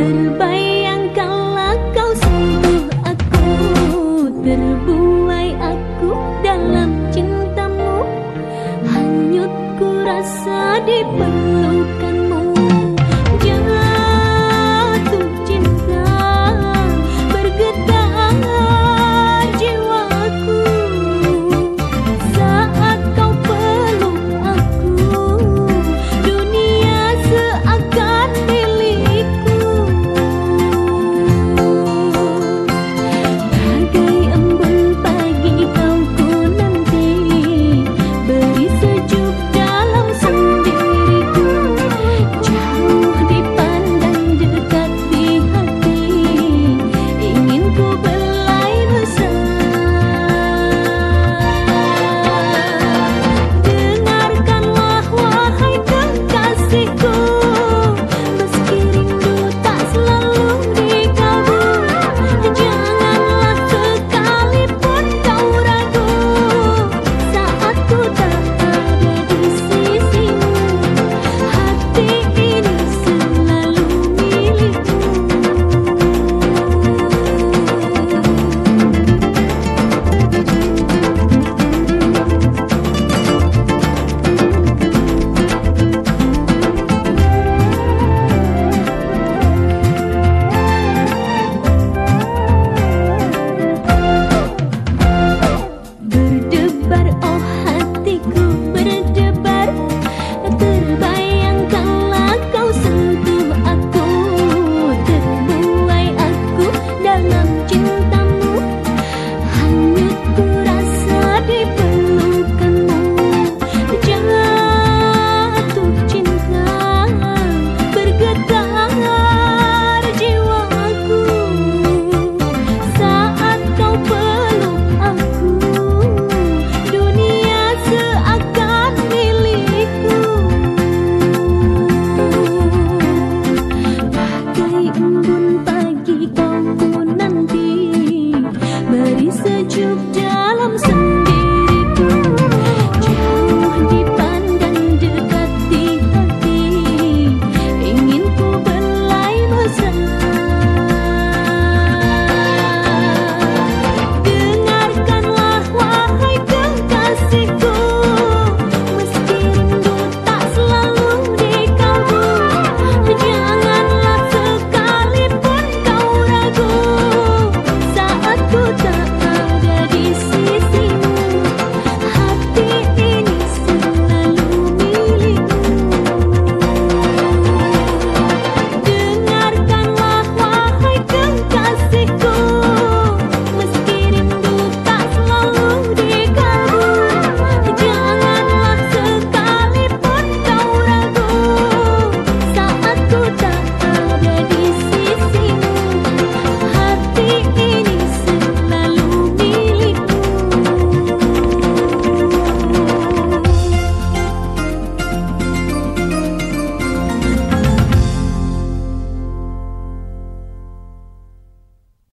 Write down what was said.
Terbayang kala kau sentuh aku Terbuai aku.